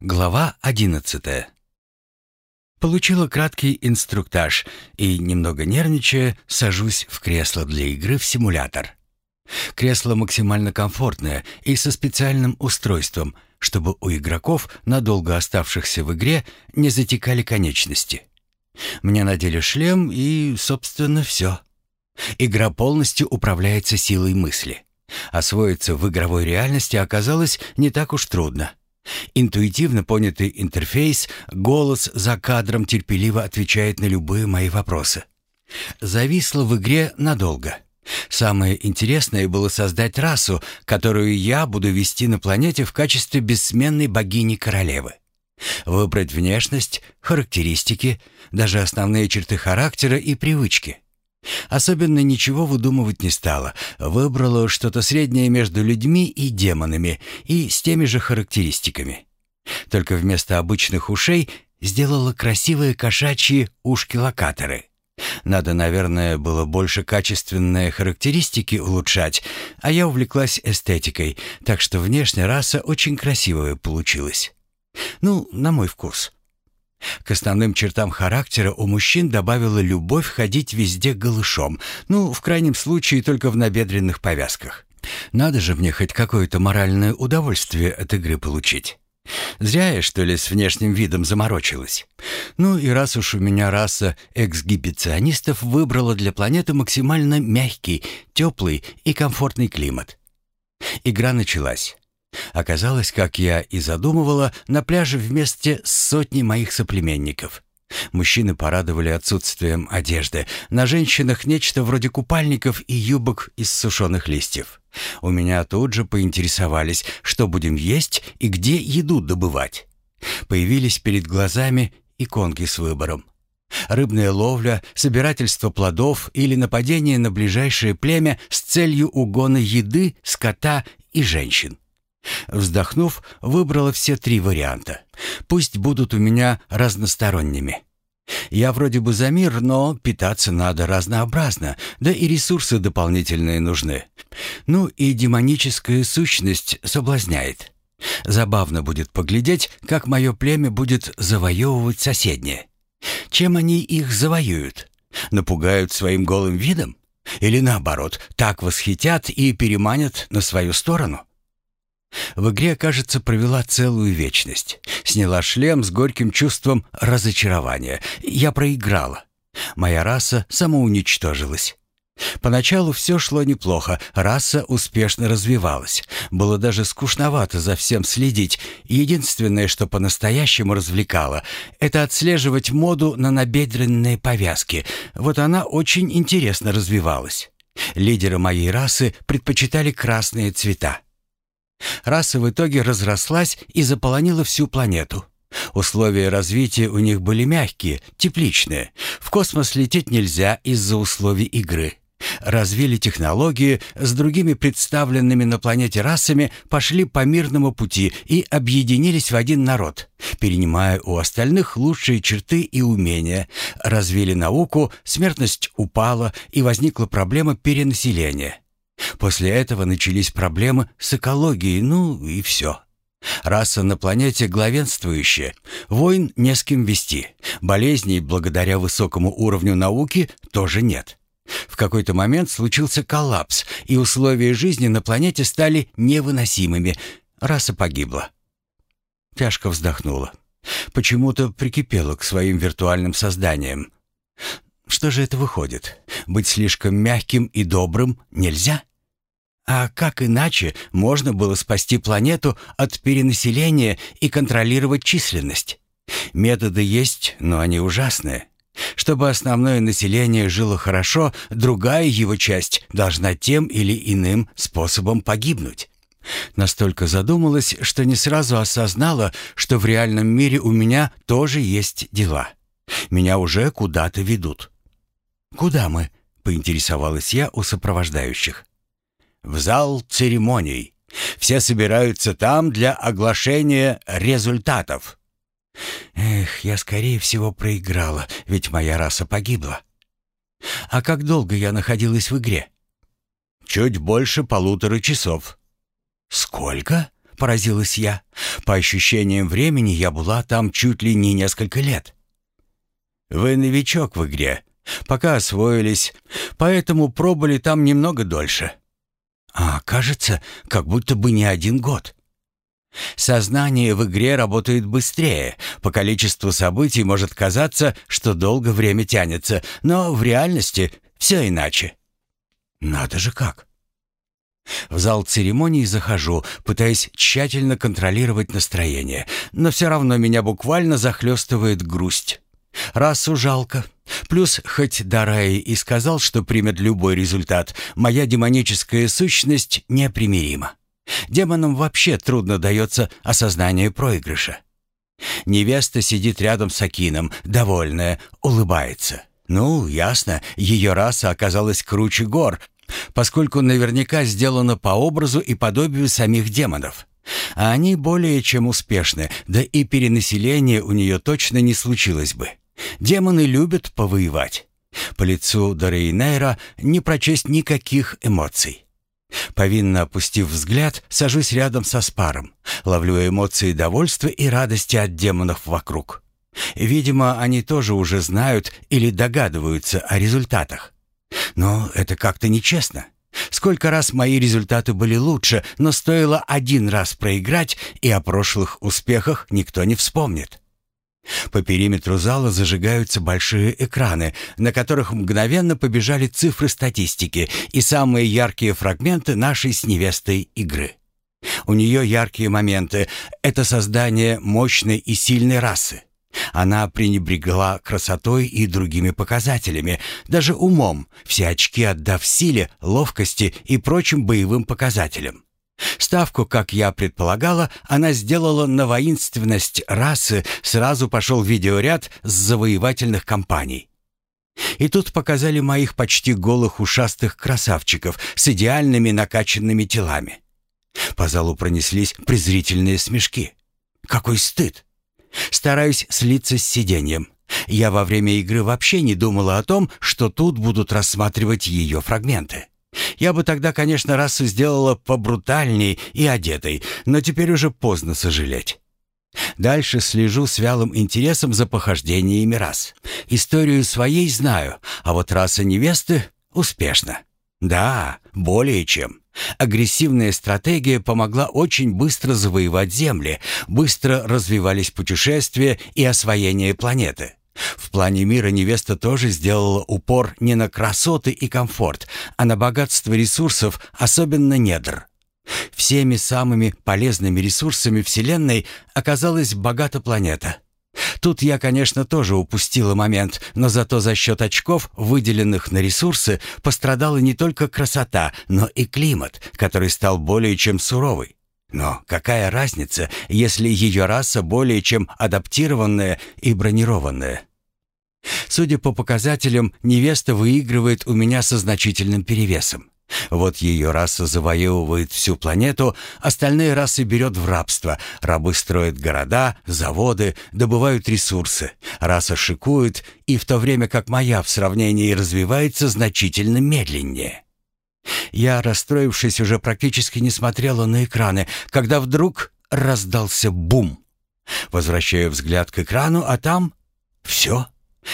Глава 11. Получила краткий инструктаж и, немного нервничая, сажусь в кресло для игры в симулятор. Кресло максимально комфортное и со специальным устройством, чтобы у игроков, надолго оставшихся в игре, не затекали конечности. Мне надели шлем и, собственно, все. Игра полностью управляется силой мысли. Освоиться в игровой реальности оказалось не так уж трудно. Интуитивно понятый интерфейс, голос за кадром терпеливо отвечает на любые мои вопросы. Зависло в игре надолго. Самое интересное было создать расу, которую я буду вести на планете в качестве бессменной богини-королевы. Выбрать внешность, характеристики, даже основные черты характера и привычки. Особенно ничего выдумывать не стала. Выбрала что-то среднее между людьми и демонами и с теми же характеристиками. Только вместо обычных ушей сделала красивые кошачьи ушки-локаторы. Надо, наверное, было больше качественные характеристики улучшать, а я увлеклась эстетикой, так что внешняя раса очень красивая получилась. Ну, на мой вкус. К основным чертам характера у мужчин добавила любовь ходить везде голышом, ну, в крайнем случае, только в набедренных повязках. Надо же мне хоть какое-то моральное удовольствие от игры получить. Зря я, что ли, с внешним видом заморочилась. Ну и раз уж у меня раса эксгибиционистов выбрала для планеты максимально мягкий, теплый и комфортный климат. Игра началась. Оказалось, как я и задумывала, на пляже вместе с сотней моих соплеменников. Мужчины порадовали отсутствием одежды. На женщинах нечто вроде купальников и юбок из сушеных листьев. У меня тут же поинтересовались, что будем есть и где еду добывать. Появились перед глазами иконки с выбором. Рыбная ловля, собирательство плодов или нападение на ближайшее племя с целью угона еды, скота и женщин. Вздохнув, выбрала все три варианта. Пусть будут у меня разносторонними. Я вроде бы за мир, но питаться надо разнообразно, да и ресурсы дополнительные нужны. Ну и демоническая сущность соблазняет. Забавно будет поглядеть, как мое племя будет завоевывать соседнее. Чем они их завоюют? Напугают своим голым видом? Или наоборот, так восхитят и переманят на свою сторону? В игре, кажется, провела целую вечность. Сняла шлем с горьким чувством разочарования. Я проиграла. Моя раса самоуничтожилась. Поначалу все шло неплохо, раса успешно развивалась. Было даже скучновато за всем следить. Единственное, что по-настоящему развлекало, это отслеживать моду на набедренные повязки. Вот она очень интересно развивалась. Лидеры моей расы предпочитали красные цвета. Раса в итоге разрослась и заполонила всю планету. Условия развития у них были мягкие, тепличные. В космос лететь нельзя из-за условий игры. Развили технологии, с другими представленными на планете расами пошли по мирному пути и объединились в один народ, перенимая у остальных лучшие черты и умения. Развили науку, смертность упала и возникла проблема перенаселения. После этого начались проблемы с экологией, ну и все. Раса на планете главенствующая. Войн не с кем вести. Болезней благодаря высокому уровню науки тоже нет. В какой-то момент случился коллапс, и условия жизни на планете стали невыносимыми. Раса погибла. Тяжко вздохнула. Почему-то прикипела к своим виртуальным созданиям. Что же это выходит? Быть слишком мягким и добрым нельзя? А как иначе можно было спасти планету от перенаселения и контролировать численность? Методы есть, но они ужасные. Чтобы основное население жило хорошо, другая его часть должна тем или иным способом погибнуть. Настолько задумалась, что не сразу осознала, что в реальном мире у меня тоже есть дела. Меня уже куда-то ведут. «Куда мы?» — поинтересовалась я у сопровождающих в зал церемоний. Все собираются там для оглашения результатов. Эх, я скорее всего проиграла, ведь моя раса погибла. А как долго я находилась в игре? Чуть больше полутора часов. Сколько? — поразилась я. «По ощущениям времени я была там чуть ли не несколько лет». «Вы новичок в игре. Пока освоились, поэтому пробыли там немного дольше». «А, кажется, как будто бы не один год». Сознание в игре работает быстрее. По количеству событий может казаться, что долго время тянется, но в реальности все иначе. Надо же как. В зал церемоний захожу, пытаясь тщательно контролировать настроение, но все равно меня буквально захлестывает грусть. Расу жалко. Плюс, хоть Дарай и сказал, что примет любой результат, моя демоническая сущность непримирима. Демонам вообще трудно дается осознание проигрыша. Невеста сидит рядом с Акином, довольная, улыбается. Ну, ясно, ее раса оказалась круче гор, поскольку наверняка сделана по образу и подобию самих демонов. А они более чем успешны, да и перенаселение у нее точно не случилось бы. Демоны любят повоевать. По лицу Дорейнейра не прочесть никаких эмоций. Повинно опустив взгляд, сажусь рядом со спаром, ловлю эмоции довольства и радости от демонов вокруг. Видимо, они тоже уже знают или догадываются о результатах. Но это как-то нечестно. Сколько раз мои результаты были лучше, но стоило один раз проиграть, и о прошлых успехах никто не вспомнит. По периметру зала зажигаются большие экраны, на которых мгновенно побежали цифры статистики и самые яркие фрагменты нашей с невестой игры. У нее яркие моменты — это создание мощной и сильной расы. Она пренебрегла красотой и другими показателями, даже умом, все очки отдав силе, ловкости и прочим боевым показателям. Ставку, как я предполагала, она сделала на воинственность расы, сразу пошел видеоряд с завоевательных кампаний. И тут показали моих почти голых ушастых красавчиков с идеальными накачанными телами. По залу пронеслись презрительные смешки. Какой стыд! Стараюсь слиться с сиденьем. Я во время игры вообще не думала о том, что тут будут рассматривать ее фрагменты. Я бы тогда, конечно, расу сделала побрутальней и одетой, но теперь уже поздно сожалеть. Дальше слежу с вялым интересом за похождениями рас. Историю своей знаю, а вот раса невесты успешна. Да, более чем. Агрессивная стратегия помогла очень быстро завоевать Земли, быстро развивались путешествия и освоение планеты. В плане мира невеста тоже сделала упор не на красоты и комфорт, а на богатство ресурсов, особенно недр. Всеми самыми полезными ресурсами Вселенной оказалась богата планета. Тут я, конечно, тоже упустила момент, но зато за счет очков, выделенных на ресурсы, пострадала не только красота, но и климат, который стал более чем суровый. Но какая разница, если ее раса более чем адаптированная и бронированная? Судя по показателям, невеста выигрывает у меня со значительным перевесом. Вот ее раса завоевывает всю планету, остальные расы берет в рабство. Рабы строят города, заводы, добывают ресурсы. Раса шикует, и в то время как моя в сравнении развивается значительно медленнее. Я, расстроившись, уже практически не смотрела на экраны, когда вдруг раздался бум. Возвращаю взгляд к экрану, а там все.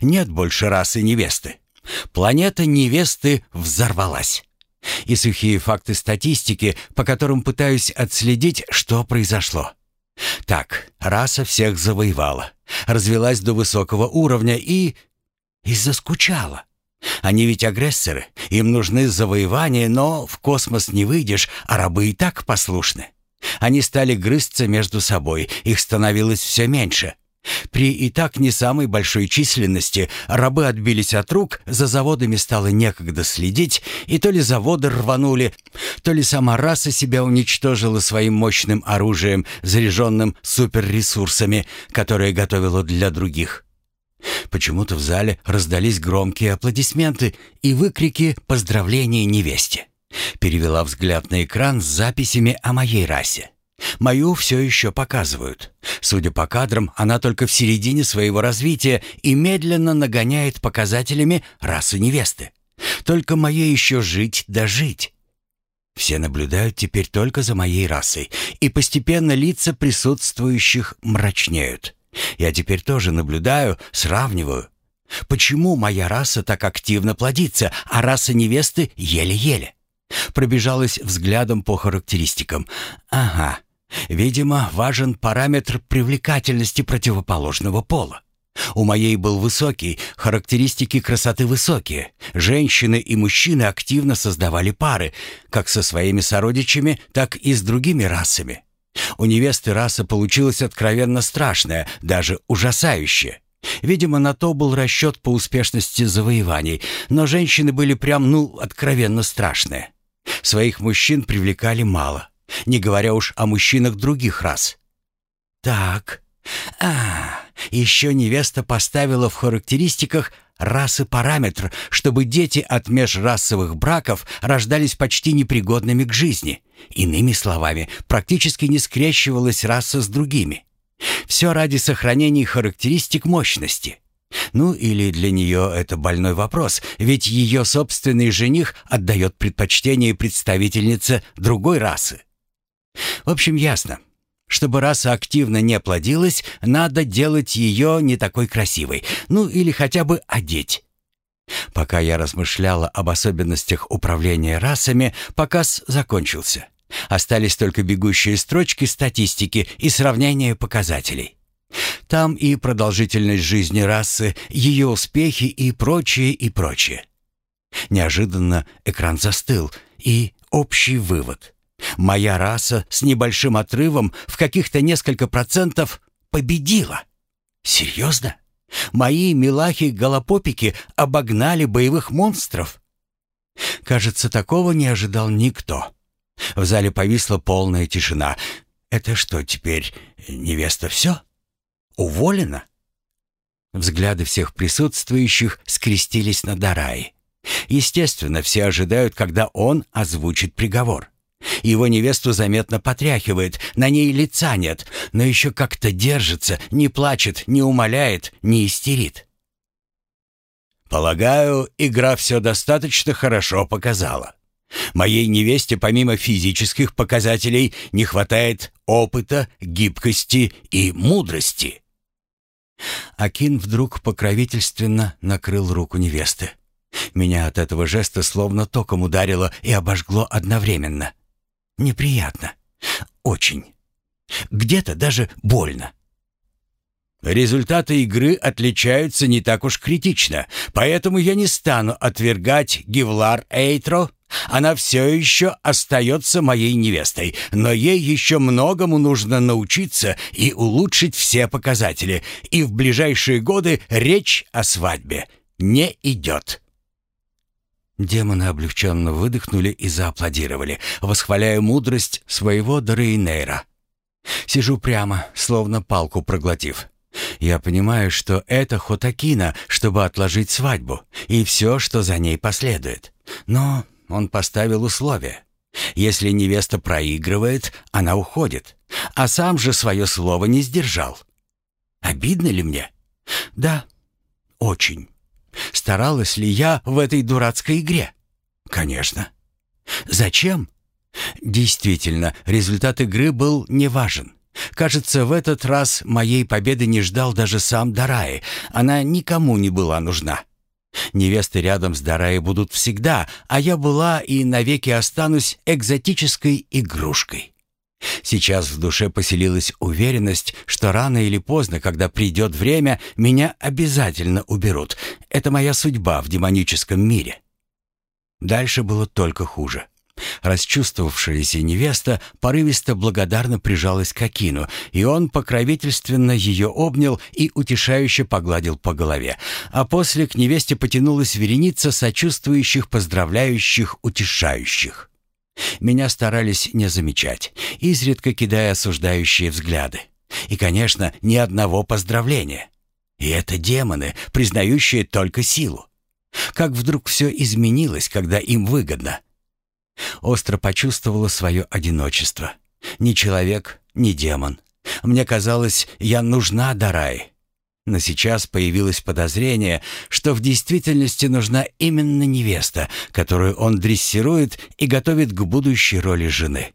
Нет больше расы невесты. Планета невесты взорвалась. И сухие факты статистики, по которым пытаюсь отследить, что произошло. Так, раса всех завоевала, развелась до высокого уровня и... и заскучала. Они ведь агрессоры, им нужны завоевания, но в космос не выйдешь, а рабы и так послушны. Они стали грызться между собой, их становилось все меньше. При и так не самой большой численности рабы отбились от рук, за заводами стало некогда следить, и то ли заводы рванули, то ли сама раса себя уничтожила своим мощным оружием, заряженным суперресурсами, которые готовила для других. Почему-то в зале раздались громкие аплодисменты и выкрики поздравления невесте. Перевела взгляд на экран с записями о моей расе. Мою все еще показывают. Судя по кадрам, она только в середине своего развития и медленно нагоняет показателями расу невесты. Только моей еще жить да жить. Все наблюдают теперь только за моей расой, и постепенно лица присутствующих мрачнеют. Я теперь тоже наблюдаю, сравниваю. Почему моя раса так активно плодится, а раса невесты еле-еле? Пробежалась взглядом по характеристикам. Ага, видимо, важен параметр привлекательности противоположного пола. У моей был высокий, характеристики красоты высокие. Женщины и мужчины активно создавали пары, как со своими сородичами, так и с другими расами. У невесты раса получилась откровенно страшная, даже ужасающая. Видимо, на то был расчет по успешности завоеваний, но женщины были прям, ну, откровенно страшные. Своих мужчин привлекали мало, не говоря уж о мужчинах других рас. Так, а, еще невеста поставила в характеристиках расы параметр, чтобы дети от межрасовых браков рождались почти непригодными к жизни. Иными словами, практически не скрещивалась раса с другими. Все ради сохранения характеристик мощности. Ну или для нее это больной вопрос, ведь ее собственный жених отдает предпочтение представительнице другой расы. В общем, ясно. Чтобы раса активно не плодилась, надо делать ее не такой красивой, ну или хотя бы одеть. Пока я размышляла об особенностях управления расами, показ закончился. Остались только бегущие строчки статистики и сравнение показателей. Там и продолжительность жизни расы, ее успехи и прочее, и прочее. Неожиданно экран застыл, и общий вывод. Моя раса с небольшим отрывом в каких-то несколько процентов победила. Серьезно? Мои милахи-голопопики обогнали боевых монстров? Кажется, такого не ожидал никто. В зале повисла полная тишина. Это что теперь, невеста все? Уволена? Взгляды всех присутствующих скрестились на Дараи. Естественно, все ожидают, когда он озвучит приговор. Его невесту заметно потряхивает, на ней лица нет, но еще как-то держится, не плачет, не умоляет, не истерит. «Полагаю, игра все достаточно хорошо показала. Моей невесте помимо физических показателей не хватает опыта, гибкости и мудрости». Акин вдруг покровительственно накрыл руку невесты. Меня от этого жеста словно током ударило и обожгло одновременно. Неприятно. Очень. Где-то даже больно. Результаты игры отличаются не так уж критично, поэтому я не стану отвергать Гевлар Эйтро. Она все еще остается моей невестой, но ей еще многому нужно научиться и улучшить все показатели, и в ближайшие годы речь о свадьбе не идет. Демоны облегченно выдохнули и зааплодировали, восхваляя мудрость своего Дорейнейра. Сижу прямо, словно палку проглотив. Я понимаю, что это Хотакина, чтобы отложить свадьбу, и все, что за ней последует. Но он поставил условие. Если невеста проигрывает, она уходит, а сам же свое слово не сдержал. Обидно ли мне? Да, очень. Старалась ли я в этой дурацкой игре? Конечно. Зачем? Действительно, результат игры был неважен. Кажется, в этот раз моей победы не ждал даже сам Дараи. Она никому не была нужна. Невесты рядом с Дараей будут всегда, а я была и навеки останусь экзотической игрушкой. Сейчас в душе поселилась уверенность, что рано или поздно, когда придет время, меня обязательно уберут. Это моя судьба в демоническом мире. Дальше было только хуже. Расчувствовавшаяся невеста порывисто благодарно прижалась к Акину, и он покровительственно ее обнял и утешающе погладил по голове. А после к невесте потянулась вереница сочувствующих, поздравляющих, утешающих. Меня старались не замечать, изредка кидая осуждающие взгляды. И, конечно, ни одного поздравления. И это демоны, признающие только силу. Как вдруг все изменилось, когда им выгодно. Остро почувствовала свое одиночество. Ни человек, ни демон. Мне казалось, я нужна Дарай. Но сейчас появилось подозрение, что в действительности нужна именно невеста, которую он дрессирует и готовит к будущей роли жены.